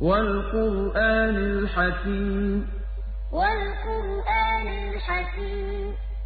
والقرآن الحكيم. والقرآن